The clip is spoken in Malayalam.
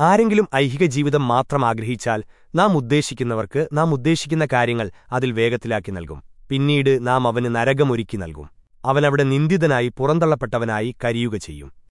ആരെങ്കിലും ഐഹിക ജീവിതം മാത്രം ആഗ്രഹിച്ചാൽ നാം ഉദ്ദേശിക്കുന്നവർക്ക് നാം ഉദ്ദേശിക്കുന്ന കാര്യങ്ങൾ അതിൽ വേഗത്തിലാക്കി നൽകും. പിന്നീട് നാം അവന് നരകമൊരുക്കി നൽകും. അവനവിടെ നിന്ദിതനായി പുറന്തള്ളപ്പെട്ടവനായി കരിയുക ചെയ്യും.